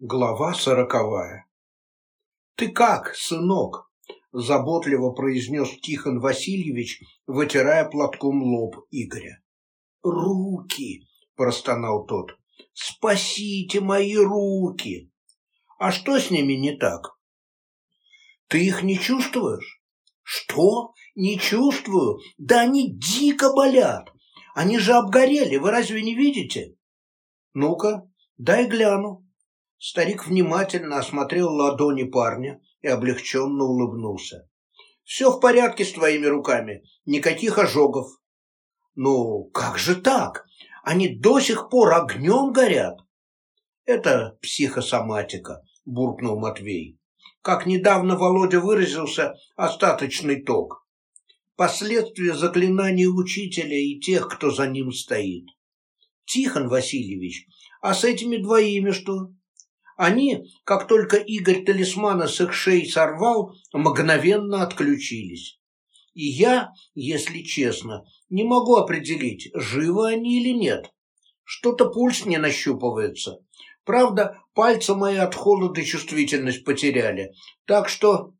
Глава сороковая. «Ты как, сынок?» – заботливо произнес Тихон Васильевич, вытирая платком лоб Игоря. «Руки!» – простонал тот. «Спасите мои руки!» «А что с ними не так?» «Ты их не чувствуешь?» «Что? Не чувствую? Да они дико болят! Они же обгорели, вы разве не видите?» «Ну-ка, дай гляну». Старик внимательно осмотрел ладони парня и облегченно улыбнулся. «Все в порядке с твоими руками, никаких ожогов». «Ну, как же так? Они до сих пор огнем горят?» «Это психосоматика», – буркнул Матвей. «Как недавно Володя выразился, остаточный ток. Последствия заклинаний учителя и тех, кто за ним стоит. Тихон Васильевич, а с этими двоими что?» Они, как только Игорь талисмана с их шеи сорвал, мгновенно отключились. И я, если честно, не могу определить, живы они или нет. Что-то пульс не нащупывается. Правда, пальцы мои от холода чувствительность потеряли. Так что...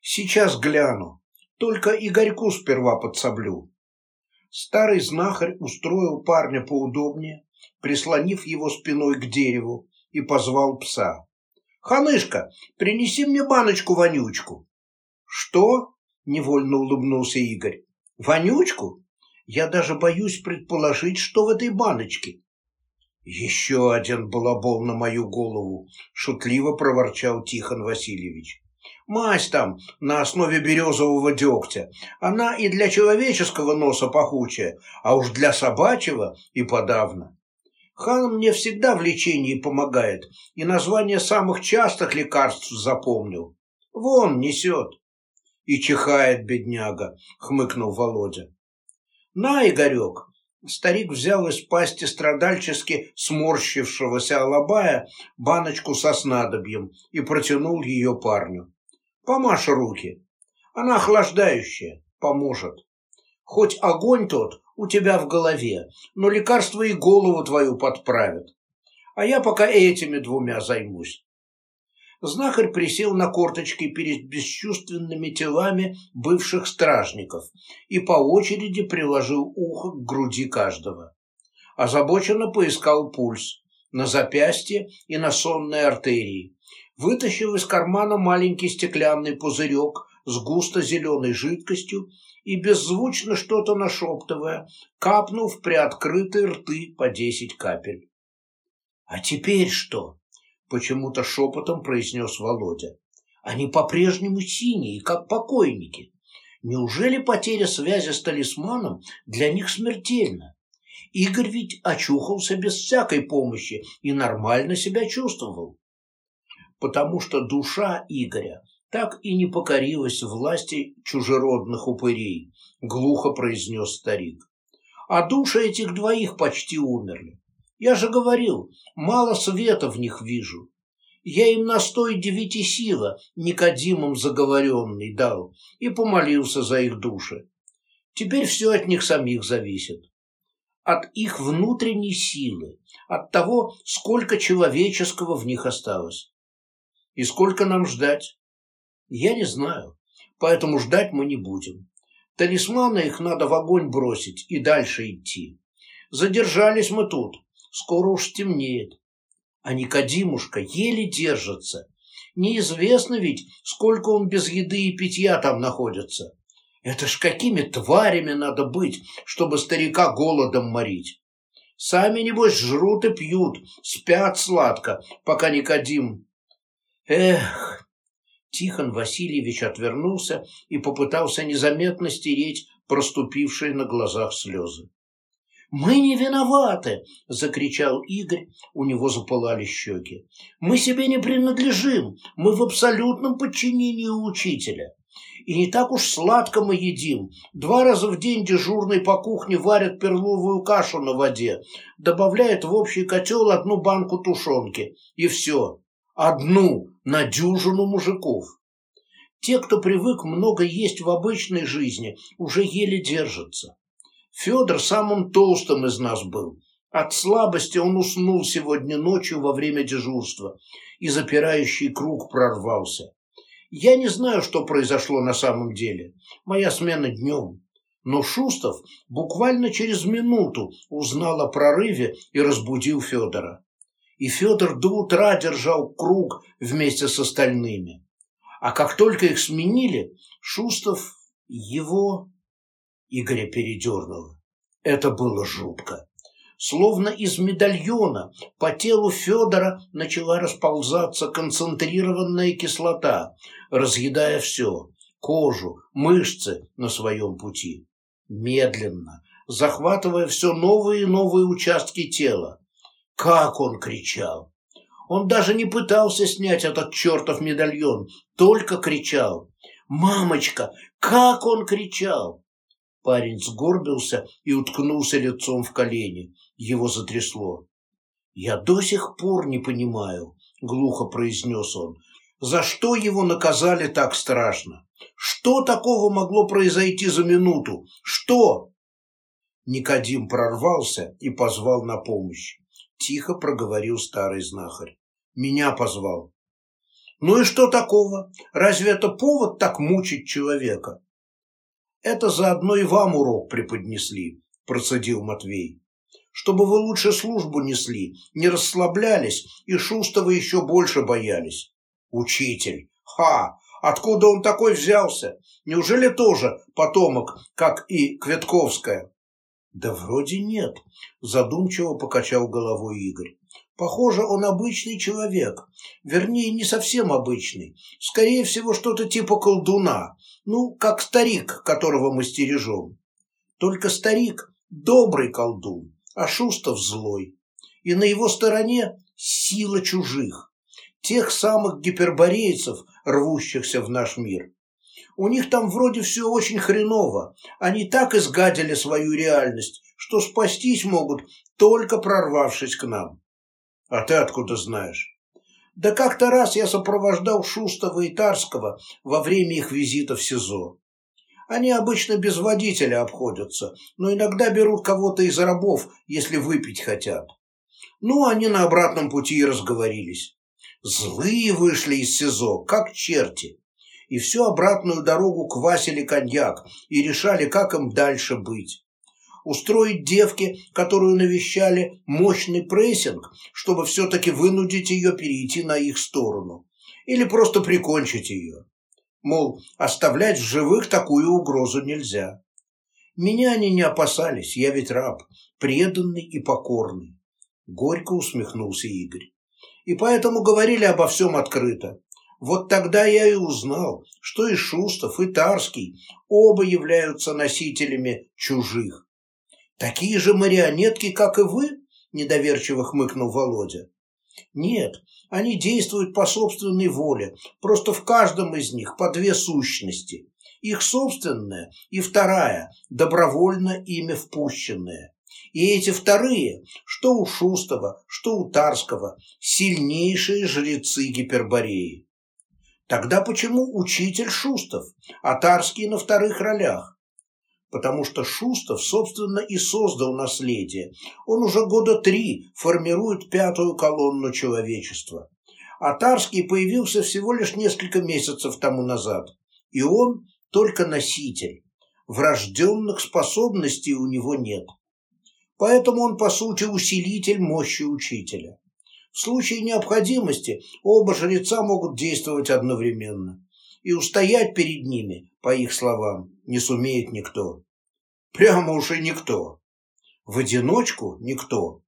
Сейчас гляну. Только Игорьку сперва подсоблю. Старый знахарь устроил парня поудобнее, прислонив его спиной к дереву, и позвал пса. «Ханышка, принеси мне баночку-вонючку». «Что?» – невольно улыбнулся Игорь. «Вонючку? Я даже боюсь предположить, что в этой баночке». «Еще один балабол на мою голову», – шутливо проворчал Тихон Васильевич. «Мазь там на основе березового дегтя. Она и для человеческого носа пахучая, а уж для собачьего и подавно». Хан мне всегда в лечении помогает, и название самых частых лекарств запомнил. Вон, несет. И чихает бедняга, хмыкнул Володя. На, Игорек. Старик взял из пасти страдальчески сморщившегося алабая баночку со снадобьем и протянул ее парню. Помашь руки. Она охлаждающая, поможет. Хоть огонь тот у тебя в голове, но лекарство и голову твою подправит. А я пока этими двумя займусь. Знахарь присел на корточки перед бесчувственными телами бывших стражников и по очереди приложил ухо к груди каждого. Озабоченно поискал пульс на запястье и на сонной артерии. Вытащил из кармана маленький стеклянный пузырек с густо-зеленой жидкостью и, беззвучно что-то нашептывая, капнул в приоткрытые рты по десять капель. «А теперь что?» — почему-то шепотом произнес Володя. «Они по-прежнему синие, как покойники. Неужели потеря связи с талисманом для них смертельна? Игорь ведь очухался без всякой помощи и нормально себя чувствовал. Потому что душа Игоря так и не покорилась власти чужеродных упырей, глухо произнес старик. А души этих двоих почти умерли. Я же говорил, мало света в них вижу. Я им настой девяти сила, Никодимом заговоренный, дал и помолился за их души. Теперь все от них самих зависит. От их внутренней силы, от того, сколько человеческого в них осталось. И сколько нам ждать? Я не знаю, поэтому ждать мы не будем. Талисманы их надо в огонь бросить и дальше идти. Задержались мы тут, скоро уж темнеет. А Никодимушка еле держится. Неизвестно ведь, сколько он без еды и питья там находится. Это ж какими тварями надо быть, чтобы старика голодом морить. Сами, небось, жрут и пьют, спят сладко, пока Никодим... Эх, Тихон Васильевич отвернулся и попытался незаметно стереть проступившие на глазах слезы. «Мы не виноваты!» – закричал Игорь, у него запылали щеки. «Мы себе не принадлежим, мы в абсолютном подчинении у учителя. И не так уж сладко мы едим. Два раза в день дежурный по кухне варят перловую кашу на воде, добавляет в общий котел одну банку тушенки, и все. Одну на дюжину мужиков. Те, кто привык много есть в обычной жизни, уже еле держатся. Федор самым толстым из нас был, От слабости он уснул сегодня ночью во время дежурства, и запирающий круг прорвался. Я не знаю, что произошло на самом деле. Моя смена днем. Но Шустов буквально через минуту узнал о прорыве и разбудил Федора. И Федор до утра держал круг вместе с остальными. А как только их сменили, Шустов его Игоря передернуло. Это было жутко. Словно из медальона по телу Федора начала расползаться концентрированная кислота, разъедая все – кожу, мышцы на своем пути. Медленно, захватывая все новые и новые участки тела. Как он кричал! Он даже не пытался снять этот чертов медальон, только кричал. «Мамочка, как он кричал!» Парень сгорбился и уткнулся лицом в колени. Его затрясло. «Я до сих пор не понимаю», — глухо произнес он, — «за что его наказали так страшно? Что такого могло произойти за минуту? Что?» Никодим прорвался и позвал на помощь. Тихо проговорил старый знахарь. «Меня позвал». «Ну и что такого? Разве это повод так мучить человека?» Это заодно и вам урок преподнесли, процедил Матвей. Чтобы вы лучше службу несли, не расслаблялись и Шустова еще больше боялись. Учитель, ха, откуда он такой взялся? Неужели тоже потомок, как и Кветковская? Да вроде нет, задумчиво покачал головой Игорь. Похоже, он обычный человек. Вернее, не совсем обычный. Скорее всего, что-то типа колдуна. Ну, как старик, которого мы стережем. Только старик – добрый колдун, а Шустов – злой. И на его стороне сила чужих. Тех самых гиперборейцев, рвущихся в наш мир. У них там вроде все очень хреново. Они так изгадили свою реальность, что спастись могут, только прорвавшись к нам. А ты откуда знаешь? Да как-то раз я сопровождал Шустова и Тарского во время их визита в СИЗО. Они обычно без водителя обходятся, но иногда берут кого-то из рабов, если выпить хотят. Ну, они на обратном пути и разговорились. Злые вышли из СИЗО, как черти. И всю обратную дорогу квасили коньяк и решали, как им дальше быть устроить девке, которую навещали, мощный прессинг, чтобы все-таки вынудить ее перейти на их сторону. Или просто прикончить ее. Мол, оставлять в живых такую угрозу нельзя. Меня они не опасались, я ведь раб, преданный и покорный. Горько усмехнулся Игорь. И поэтому говорили обо всем открыто. Вот тогда я и узнал, что и Шустов, и Тарский оба являются носителями чужих, Такие же марионетки, как и вы? Недоверчиво хмыкнул Володя. Нет, они действуют по собственной воле, просто в каждом из них по две сущности. Их собственная и вторая, добровольно ими впущенная. И эти вторые, что у Шустова, что у Тарского, сильнейшие жрецы Гипербореи. Тогда почему учитель Шустов, а Тарский на вторых ролях? потому что Шустов, собственно, и создал наследие. Он уже года три формирует пятую колонну человечества. А Тарский появился всего лишь несколько месяцев тому назад. И он только носитель. Врожденных способностей у него нет. Поэтому он, по сути, усилитель мощи учителя. В случае необходимости оба жреца могут действовать одновременно. И устоять перед ними, по их словам, не сумеет никто. Прямо уж и никто. В одиночку никто.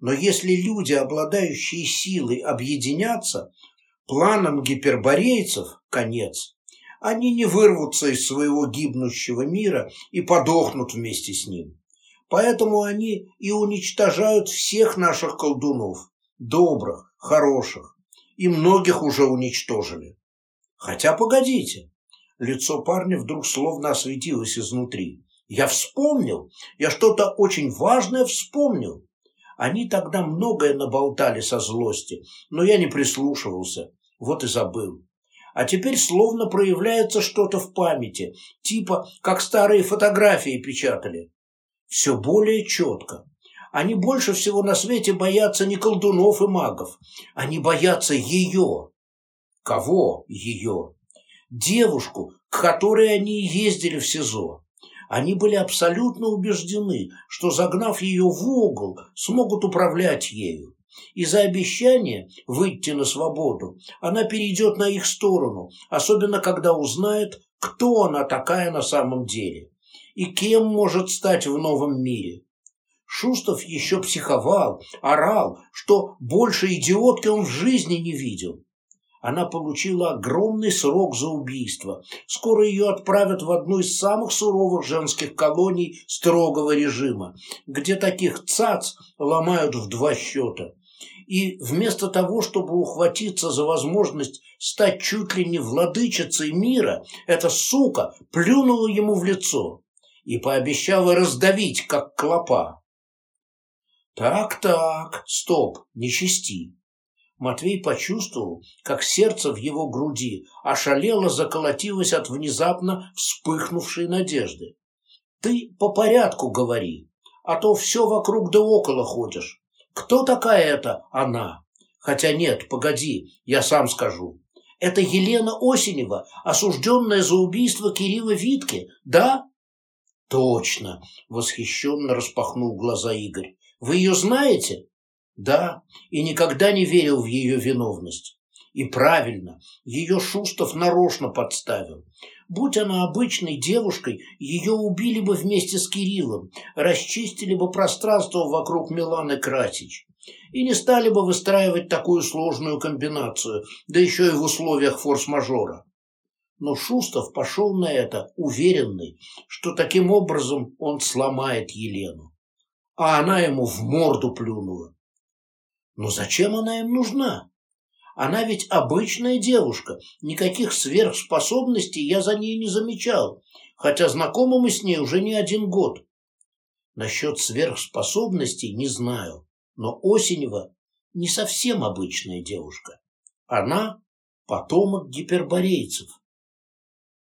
Но если люди, обладающие силой, объединятся, планом гиперборейцев конец. Они не вырвутся из своего гибнущего мира и подохнут вместе с ним. Поэтому они и уничтожают всех наших колдунов, добрых, хороших, и многих уже уничтожили. Хотя погодите, лицо парня вдруг словно осветилось изнутри. Я вспомнил, я что-то очень важное вспомнил. Они тогда многое наболтали со злости, но я не прислушивался, вот и забыл. А теперь словно проявляется что-то в памяти, типа как старые фотографии печатали. Все более четко. Они больше всего на свете боятся не колдунов и магов. Они боятся ее. Кого ее? Девушку, к которой они ездили в СИЗО. Они были абсолютно убеждены, что, загнав ее в угол, смогут управлять ею. И за обещание выйти на свободу она перейдет на их сторону, особенно когда узнает, кто она такая на самом деле и кем может стать в новом мире. Шустов еще психовал, орал, что больше идиотки он в жизни не видел. Она получила огромный срок за убийство. Скоро ее отправят в одну из самых суровых женских колоний строгого режима, где таких цац ломают в два счета. И вместо того, чтобы ухватиться за возможность стать чуть ли не владычицей мира, эта сука плюнула ему в лицо и пообещала раздавить, как клопа. Так-так, стоп, не чисти. Матвей почувствовал, как сердце в его груди ошалело заколотилось от внезапно вспыхнувшей надежды. Ты по порядку говори, а то все вокруг да около ходишь. Кто такая эта она? Хотя нет, погоди, я сам скажу. Это Елена Осенева, осужденная за убийство Кирилла Витки, да? Точно, восхищенно распахнул глаза Игорь. Вы ее знаете? Да, и никогда не верил в ее виновность. И правильно, ее Шустов нарочно подставил. Будь она обычной девушкой, ее убили бы вместе с Кириллом, расчистили бы пространство вокруг Миланы Красич. И не стали бы выстраивать такую сложную комбинацию, да еще и в условиях форс-мажора. Но Шустов пошел на это, уверенный, что таким образом он сломает Елену. А она ему в морду плюнула. Но зачем она им нужна? Она ведь обычная девушка, никаких сверхспособностей я за ней не замечал, хотя знакомы мы с ней уже не один год. Насчет сверхспособностей не знаю, но Осенева не совсем обычная девушка. Она потомок гиперборейцев.